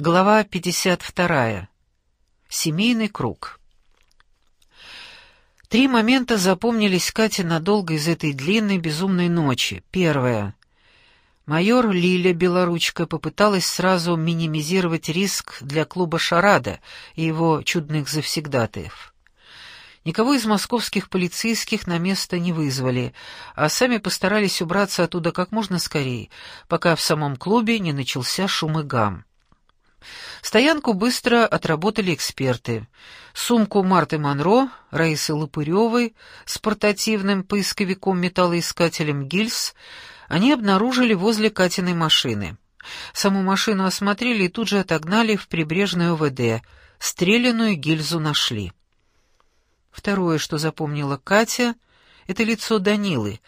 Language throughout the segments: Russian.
Глава 52. Семейный круг. Три момента запомнились Кате надолго из этой длинной безумной ночи. Первое. Майор Лиля Белоручка попыталась сразу минимизировать риск для клуба «Шарада» и его чудных завсегдатаев. Никого из московских полицейских на место не вызвали, а сами постарались убраться оттуда как можно скорее, пока в самом клубе не начался шум и гам. Стоянку быстро отработали эксперты. Сумку Марты Монро, Раисы Лопыревой с портативным поисковиком-металлоискателем «Гильз» они обнаружили возле Катиной машины. Саму машину осмотрели и тут же отогнали в прибрежную ОВД. Стреляную гильзу нашли. Второе, что запомнила Катя, — это лицо Данилы,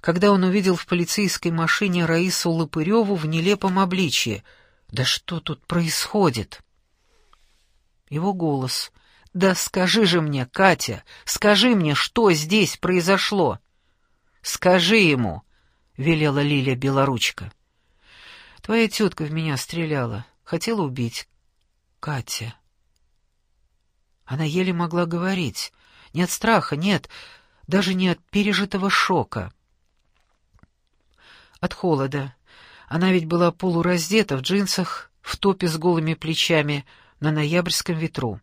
когда он увидел в полицейской машине Раису Лопыреву в нелепом обличье — да что тут происходит? Его голос. Да скажи же мне, Катя, скажи мне, что здесь произошло? Скажи ему, велела Лилия Белоручка. Твоя тетка в меня стреляла, хотела убить. Катя. Она еле могла говорить. Не от страха, нет, даже не от пережитого шока. От холода, она ведь была полураздета в джинсах, в топе с голыми плечами, на ноябрьском ветру.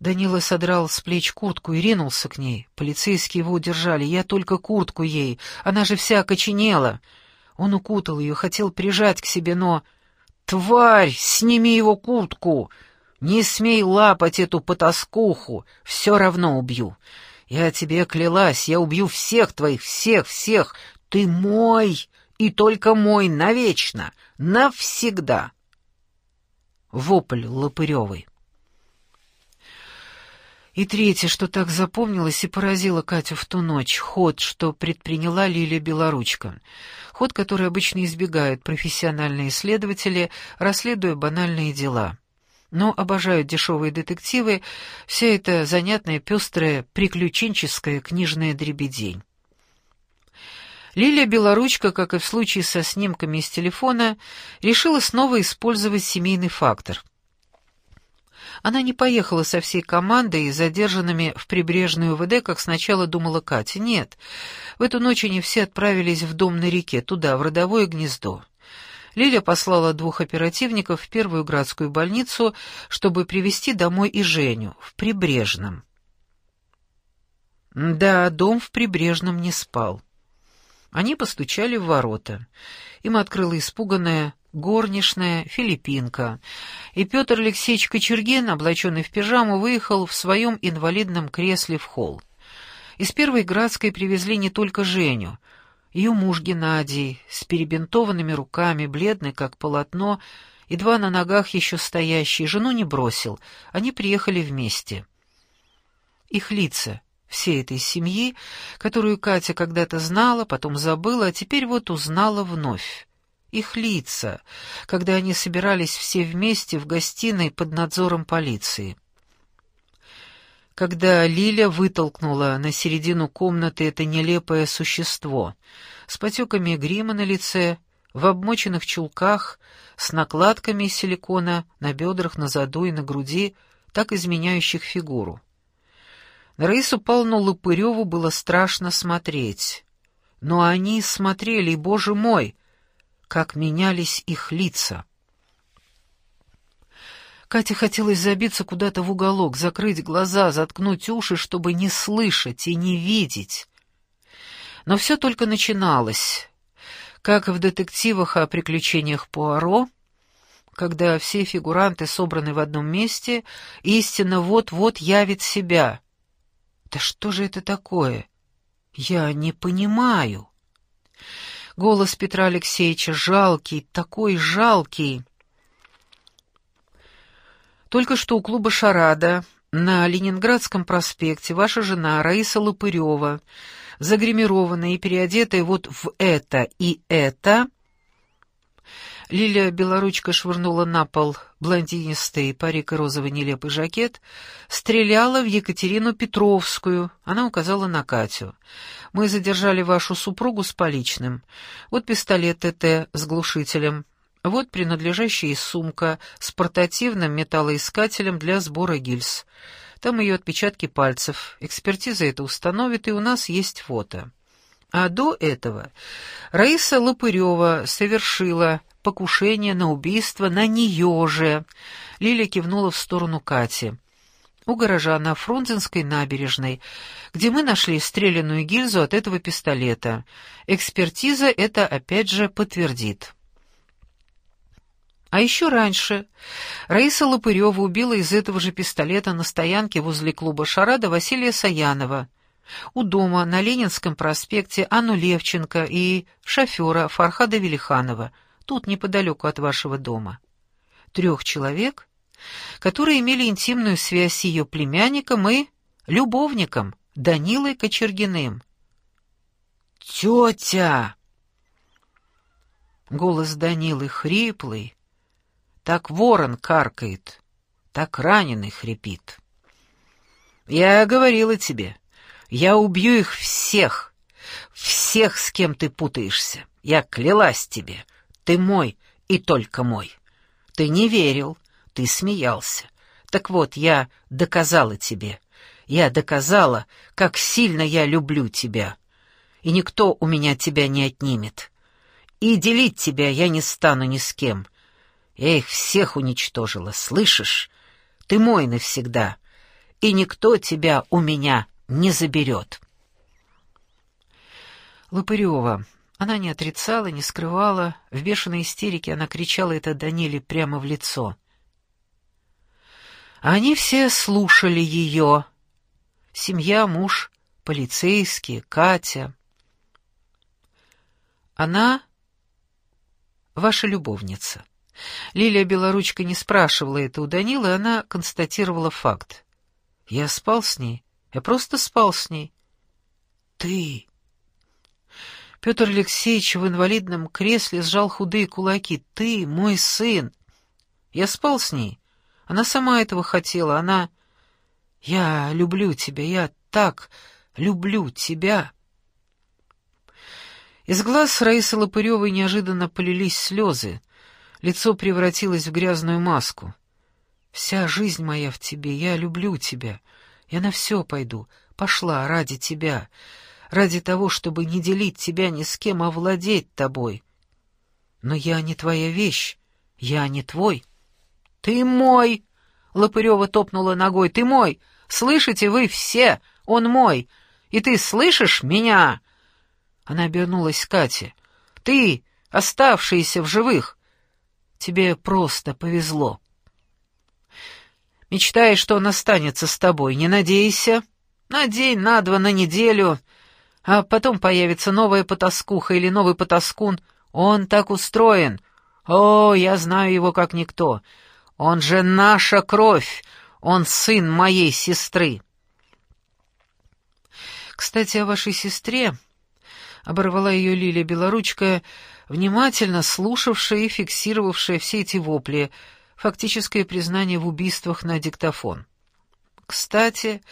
Данила содрал с плеч куртку и ринулся к ней. Полицейские его удержали. Я только куртку ей. Она же вся окоченела. Он укутал ее, хотел прижать к себе, но... «Тварь! Сними его куртку! Не смей лапать эту потаскуху! Все равно убью! Я тебе клялась, я убью всех твоих, всех, всех! Ты мой! И только мой навечно, навсегда. Вопль Лопыревой. И третье, что так запомнилось и поразило Катю в ту ночь, ход, что предприняла Лилия Белоручка. Ход, который обычно избегают профессиональные исследователи, расследуя банальные дела. Но обожают дешевые детективы, вся эта занятная, пестрая, приключенческая книжная дребедень. Лилия Белоручка, как и в случае со снимками из телефона, решила снова использовать семейный фактор. Она не поехала со всей командой и задержанными в прибрежную УВД, как сначала думала Катя. Нет, в эту ночь они все отправились в дом на реке, туда, в родовое гнездо. Лиля послала двух оперативников в первую градскую больницу, чтобы привезти домой и Женю, в Прибрежном. Да, дом в Прибрежном не спал. Они постучали в ворота. Им открыла испуганная горничная филиппинка, и Петр Алексеевич Кочергин, облаченный в пижаму, выехал в своем инвалидном кресле в холл. Из первой Градской привезли не только Женю. Ее муж Геннадий, с перебинтованными руками, бледный как полотно, едва на ногах еще стоящий, жену не бросил. Они приехали вместе. Их лица всей этой семьи, которую Катя когда-то знала, потом забыла, а теперь вот узнала вновь. Их лица, когда они собирались все вместе в гостиной под надзором полиции. Когда Лиля вытолкнула на середину комнаты это нелепое существо с потеками грима на лице, в обмоченных чулках, с накладками из силикона на бедрах, на заду и на груди, так изменяющих фигуру. На Раису Павловну Лопыреву было страшно смотреть. Но они смотрели, и, боже мой, как менялись их лица. Кате хотелось забиться куда-то в уголок, закрыть глаза, заткнуть уши, чтобы не слышать и не видеть. Но все только начиналось. Как в детективах о приключениях Пуаро, когда все фигуранты собраны в одном месте, истина вот-вот явит себя — да что же это такое? Я не понимаю. Голос Петра Алексеевича жалкий, такой жалкий. Только что у клуба «Шарада» на Ленинградском проспекте ваша жена Раиса Лопырева, загримированная и переодетая вот в это и это, Лилия Белоручка швырнула на пол блондинистый парик и розовый нелепый жакет, стреляла в Екатерину Петровскую. Она указала на Катю. «Мы задержали вашу супругу с поличным. Вот пистолет ТТ с глушителем. Вот принадлежащая сумка с портативным металлоискателем для сбора гильз. Там ее отпечатки пальцев. Экспертиза это установит, и у нас есть фото. А до этого Раиса Лопырева совершила покушение на убийство на нее же. Лиля кивнула в сторону Кати. У гаража на Фрунзенской набережной, где мы нашли стрелянную гильзу от этого пистолета. Экспертиза это опять же подтвердит. А еще раньше Раиса Лопырева убила из этого же пистолета на стоянке возле клуба «Шарада» Василия Саянова, у дома на Ленинском проспекте Анну Левченко и шофера Фархада Велиханова, тут неподалеку от вашего дома. Трех человек, которые имели интимную связь с ее племянником и любовником Данилой Кочергиным. «Тетя!» Голос Данилы хриплый, так ворон каркает, так раненый хрипит. Я говорила тебе, я убью их всех, всех, с кем ты путаешься. Я клялась тебе, ты мой и только мой. Ты не верил, ты смеялся. Так вот, я доказала тебе. Я доказала, как сильно я люблю тебя. И никто у меня тебя не отнимет. И делить тебя я не стану ни с кем. Я их всех уничтожила, слышишь? Ты мой навсегда, и никто тебя у меня не заберет. Лопырева. Она не отрицала, не скрывала. В бешеной истерике она кричала это Даниле прямо в лицо. Они все слушали ее. Семья, муж, полицейские, Катя. Она ваша любовница. Лилия Белоручка не спрашивала это у Данилы, она констатировала факт. «Я спал с ней. Я просто спал с ней». «Ты...» Петр Алексеевич в инвалидном кресле сжал худые кулаки. «Ты мой сын!» «Я спал с ней. Она сама этого хотела. Она...» «Я люблю тебя. Я так люблю тебя». Из глаз Раисы Лопыревой неожиданно полились слезы. Лицо превратилось в грязную маску. «Вся жизнь моя в тебе, я люблю тебя. Я на все пойду. Пошла ради тебя. Ради того, чтобы не делить тебя ни с кем, а владеть тобой. Но я не твоя вещь. Я не твой». «Ты мой!» — Лопырева топнула ногой. «Ты мой! Слышите вы все? Он мой! И ты слышишь меня?» Она обернулась к Кате. «Ты, оставшийся в живых, Тебе просто повезло. Мечтаешь, что он останется с тобой, не надейся. На день, на два, на неделю. А потом появится новая потаскуха или новый потаскун. Он так устроен. О, я знаю его как никто. Он же наша кровь. Он сын моей сестры. Кстати, о вашей сестре, — оборвала ее Лилия Белоручка, — внимательно слушавшая и фиксировавшая все эти вопли, фактическое признание в убийствах на диктофон. «Кстати,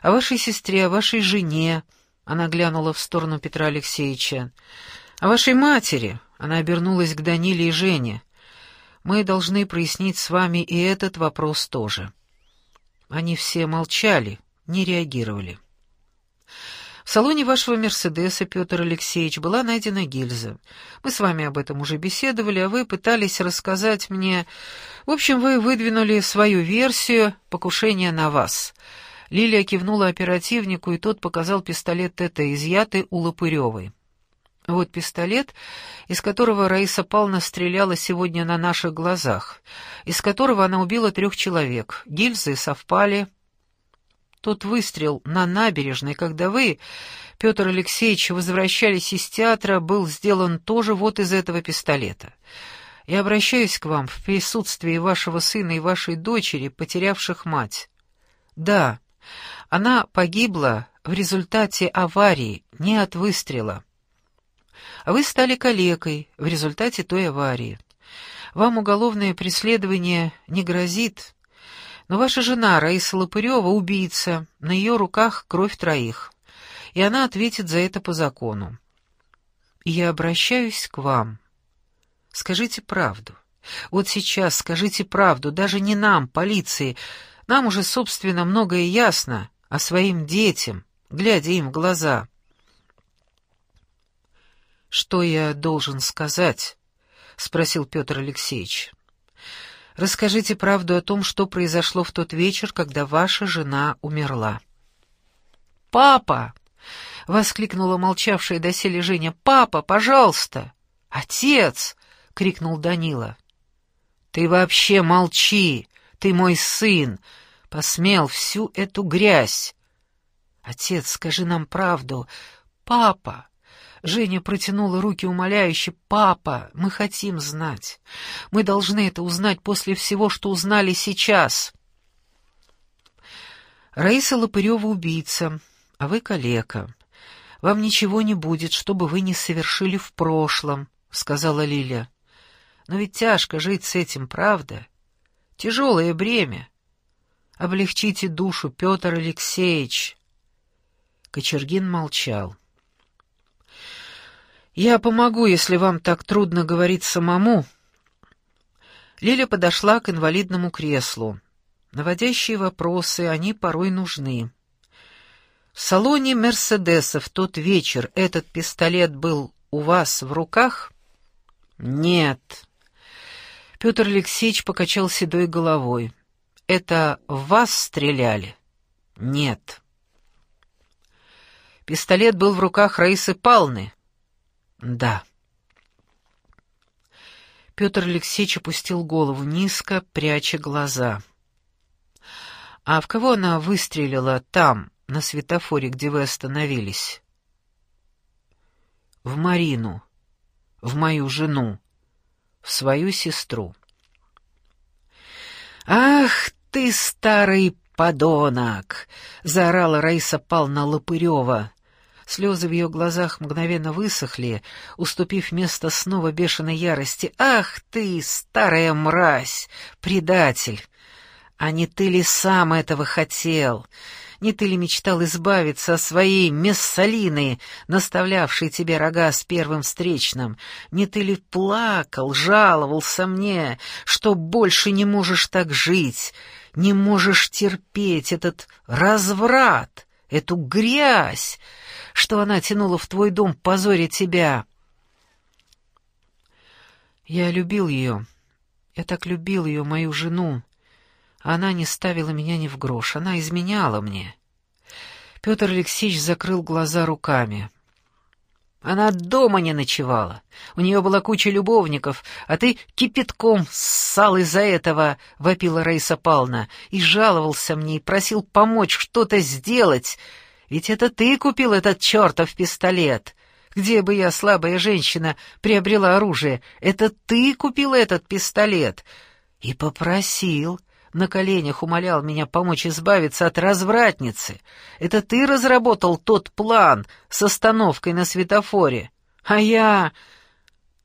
о вашей сестре, о вашей жене», — она глянула в сторону Петра Алексеевича, — «о вашей матери», — она обернулась к Даниле и Жене. «Мы должны прояснить с вами и этот вопрос тоже». Они все молчали, не реагировали. В салоне вашего «Мерседеса», Петр Алексеевич, была найдена гильза. Мы с вами об этом уже беседовали, а вы пытались рассказать мне... В общем, вы выдвинули свою версию покушения на вас. Лилия кивнула оперативнику, и тот показал пистолет ТТ, изъятый у Лопыревой. Вот пистолет, из которого Раиса Павловна стреляла сегодня на наших глазах, из которого она убила трех человек. Гильзы совпали, тот выстрел на набережной, когда вы, Петр Алексеевич, возвращались из театра, был сделан тоже вот из этого пистолета. Я обращаюсь к вам в присутствии вашего сына и вашей дочери, потерявших мать. Да, она погибла в результате аварии, не от выстрела. Вы стали калекой в результате той аварии. Вам уголовное преследование не грозит, но ваша жена, Раиса Лопырева, убийца, на ее руках кровь троих, и она ответит за это по закону. И я обращаюсь к вам. Скажите правду. Вот сейчас скажите правду, даже не нам, полиции. Нам уже, собственно, многое ясно, а своим детям, глядя им в глаза. «Что я должен сказать?» — спросил Петр Алексеевич. «Расскажите правду о том, что произошло в тот вечер, когда ваша жена умерла». «Папа!» — воскликнула молчавшая доселе Женя. «Папа, пожалуйста!» «Отец!» — крикнул Данила. «Ты вообще молчи! Ты мой сын! Посмел всю эту грязь!» «Отец, скажи нам правду! Папа!» Женя протянула руки умоляюще. «Папа, мы хотим знать. Мы должны это узнать после всего, что узнали сейчас». Раиса Лопырева убийца, а вы калека. Вам ничего не будет, что бы вы не совершили в прошлом, — сказала Лиля. Но ведь тяжко жить с этим, правда? Тяжелое бремя. Облегчите душу, Петр Алексеевич. Кочергин молчал. «Я помогу, если вам так трудно говорить самому». Лиля подошла к инвалидному креслу. Наводящие вопросы, они порой нужны. В салоне «Мерседеса» в тот вечер этот пистолет был у вас в руках? Нет. Петр Алексеевич покачал седой головой. Это в вас стреляли? Нет. Пистолет был в руках Раисы Палны? Да. Петр Алексеевич опустил голову низко, пряча глаза. «А в кого она выстрелила там, на светофоре, где вы остановились?» «В Марину, в мою жену, в свою сестру». «Ах ты, старый подонок!» — заорала Раиса Павловна Лопырева. Слезы в ее глазах мгновенно высохли, уступив место снова бешеной ярости. «Ах ты, старая мразь, предатель! А не ты ли сам этого хотел? Не ты ли мечтал избавиться от своей Мессалины, наставлявшей тебе рога с первым встречным? Не ты ли плакал, жаловался мне, что больше не можешь так жить, не можешь терпеть этот разврат, эту грязь, что она тянула в твой дом позорить тебя?» Я любил ее. Я так любил ее, мою жену. Она не ставила меня ни в грош, она изменяла мне. Петр Алексеевич закрыл глаза руками. Она дома не ночевала. У нее была куча любовников, а ты кипятком ссал из-за этого, — вопила Раиса Павловна, и жаловался мне, и просил помочь что-то сделать. Ведь это ты купил этот чертов пистолет. Где бы я, слабая женщина, приобрела оружие? Это ты купил этот пистолет. И попросил, на коленях умолял меня помочь избавиться от развратницы. Это ты разработал тот план с остановкой на светофоре. А я...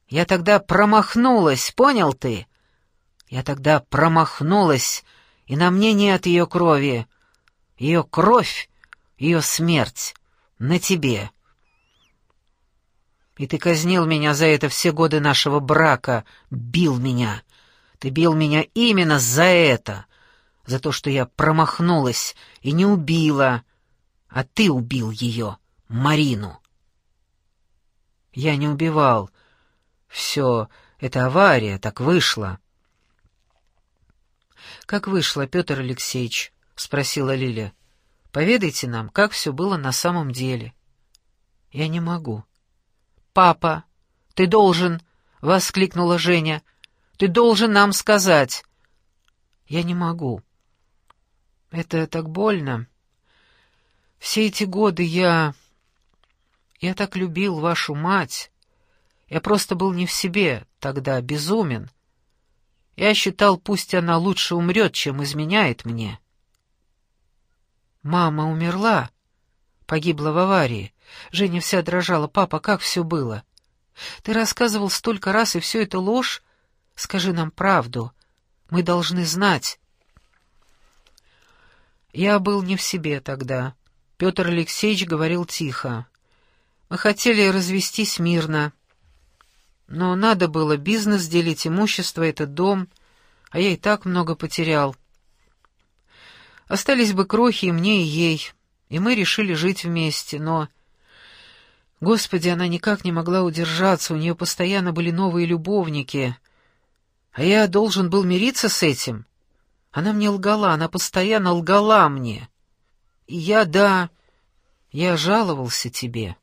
Я тогда промахнулась, понял ты? Я тогда промахнулась, и на мне нет ее крови. Ее кровь, ее смерть на тебе. И ты казнил меня за это все годы нашего брака, бил меня. Ты бил меня именно за это, за то, что я промахнулась и не убила, а ты убил ее, Марину. Я не убивал. Все, это авария, так вышло. «Как вышло, Петр Алексеевич?» — спросила Лиля. «Поведайте нам, как все было на самом деле». «Я не могу». «Папа, ты должен...» — воскликнула Женя. Ты должен нам сказать». «Я не могу. Это так больно. Все эти годы я... Я так любил вашу мать. Я просто был не в себе, тогда безумен. Я считал, пусть она лучше умрет, чем изменяет мне». «Мама умерла?» Погибла в аварии. Женя вся дрожала. «Папа, как все было?» «Ты рассказывал столько раз, и все это ложь?» Скажи нам правду. Мы должны знать. Я был не в себе тогда. Петр Алексеевич говорил тихо. Мы хотели развестись мирно. Но надо было бизнес делить, имущество, этот дом, а я и так много потерял. Остались бы крохи и мне, и ей, и мы решили жить вместе, но... Господи, она никак не могла удержаться, у нее постоянно были новые любовники. А я должен был мириться с этим. Она мне лгала, она постоянно лгала мне. И я, да, я жаловался тебе.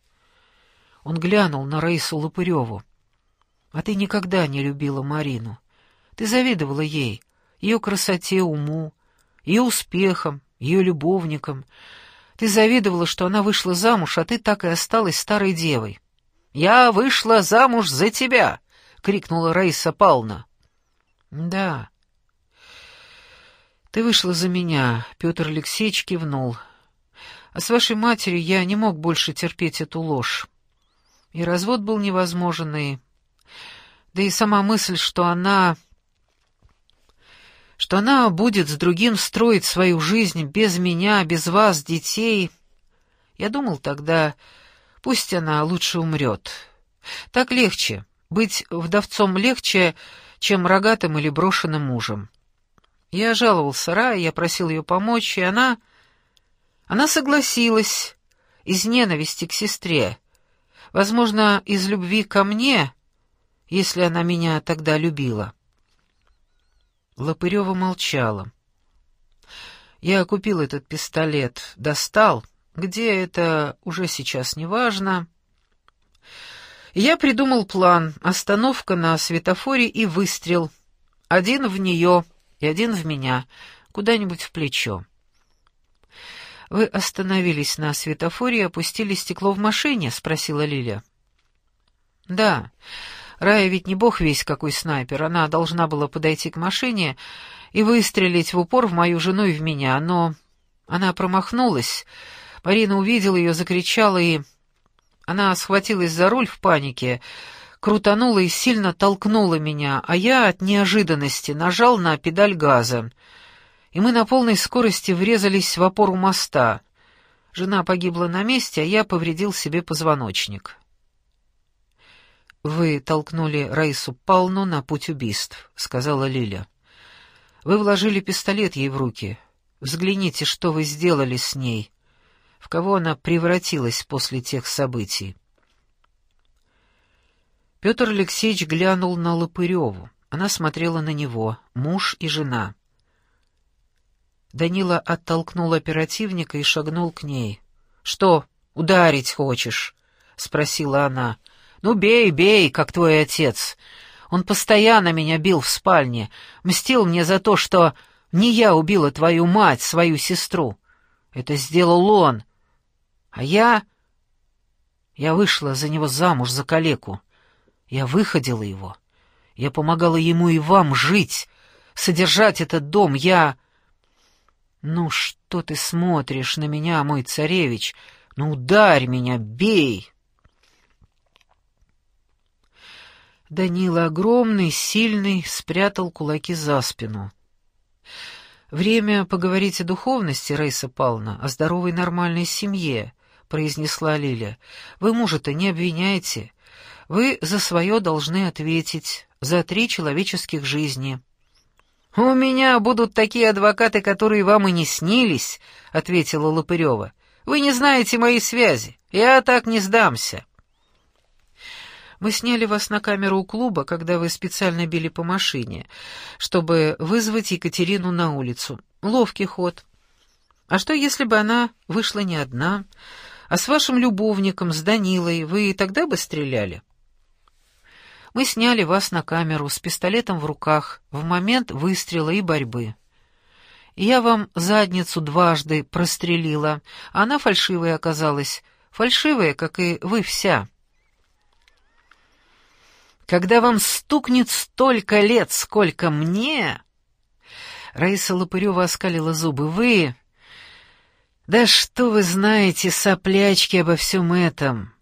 Он глянул на Раису Лопыреву. А ты никогда не любила Марину. Ты завидовала ей, ее красоте, уму, ее успехам, ее любовникам. Ты завидовала, что она вышла замуж, а ты так и осталась старой девой. «Я вышла замуж за тебя!» — крикнула Раиса Павловна. «Да, ты вышла за меня», — Петр Алексеевич кивнул. «А с вашей матерью я не мог больше терпеть эту ложь. И развод был невозможен, и... Да и сама мысль, что она что она будет с другим строить свою жизнь без меня, без вас, детей. Я думал тогда, пусть она лучше умрет. Так легче, быть вдовцом легче, чем рогатым или брошенным мужем. Я жаловался Рае, я просил ее помочь, и она... Она согласилась из ненависти к сестре. Возможно, из любви ко мне, если она меня тогда любила. Лопырева молчала. Я купил этот пистолет, достал. Где это, уже сейчас не важно. Я придумал план. Остановка на светофоре и выстрел. Один в нее и один в меня, куда-нибудь в плечо. «Вы остановились на светофоре и опустили стекло в машине?» — спросила Лиля. «Да. Рая ведь не бог весь какой снайпер. Она должна была подойти к машине и выстрелить в упор в мою жену и в меня, но она промахнулась. Марина увидела ее, закричала и... Она схватилась за руль в панике, крутанула и сильно толкнула меня, а я от неожиданности нажал на педаль газа. И мы на полной скорости врезались в опору моста. Жена погибла на месте, а я повредил себе позвоночник. «Вы толкнули Раису Палну на путь убийств», — сказала Лиля. «Вы вложили пистолет ей в руки. Взгляните, что вы сделали с ней, в кого она превратилась после тех событий». Петр Алексеевич глянул на Лопыреву. Она смотрела на него, муж и жена. Данила оттолкнул оперативника и шагнул к ней. «Что, ударить хочешь?» — спросила она. «Ну, бей, бей, как твой отец. Он постоянно меня бил в спальне, мстил мне за то, что не я убила твою мать, свою сестру. Это сделал он. А я... Я вышла за него замуж, за калеку. Я выходила его. Я помогала ему и вам жить, содержать этот дом. Я... Ну, что ты смотришь на меня, мой царевич? Ну, ударь меня, бей!» Данила огромный, сильный, спрятал кулаки за спину. «Время поговорить о духовности, Раиса Павловна, о здоровой нормальной семье», — произнесла Лиля. «Вы мужа-то не обвиняйте. Вы за свое должны ответить, за три человеческих жизни». «У меня будут такие адвокаты, которые вам и не снились», — ответила Лопырева. «Вы не знаете мои связи. Я так не сдамся». Мы сняли вас на камеру у клуба, когда вы специально били по машине, чтобы вызвать Екатерину на улицу. Ловкий ход. А что, если бы она вышла не одна, а с вашим любовником, с Данилой, вы и тогда бы стреляли? Мы сняли вас на камеру с пистолетом в руках в момент выстрела и борьбы. Я вам задницу дважды прострелила, она фальшивая оказалась, фальшивая, как и вы вся». Когда вам стукнет столько лет, сколько мне...» Раиса Лопырева оскалила зубы. «Вы... Да что вы знаете, соплячки, обо всем этом?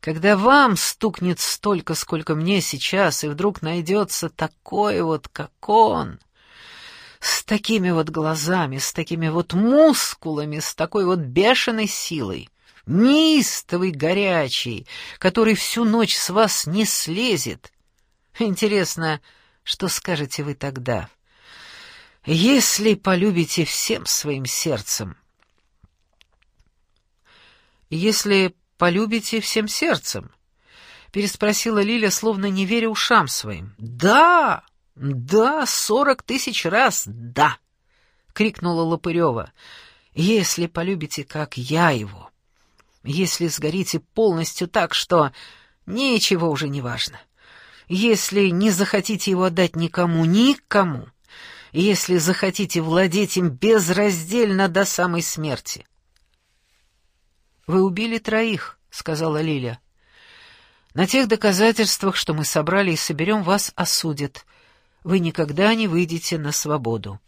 Когда вам стукнет столько, сколько мне сейчас, и вдруг найдется такой вот, как он, с такими вот глазами, с такими вот мускулами, с такой вот бешеной силой, неистовый, горячий, который всю ночь с вас не слезет. Интересно, что скажете вы тогда? Если полюбите всем своим сердцем. Если полюбите всем сердцем, переспросила Лиля, словно не веря ушам своим. Да, да, сорок тысяч раз, да, крикнула Лопырева. Если полюбите, как я его, если сгорите полностью так, что ничего уже не важно, если не захотите его отдать никому, никому, если захотите владеть им безраздельно до самой смерти. «Вы убили троих», — сказала Лиля. «На тех доказательствах, что мы собрали и соберем, вас осудят. Вы никогда не выйдете на свободу».